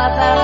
Alabama.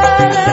la la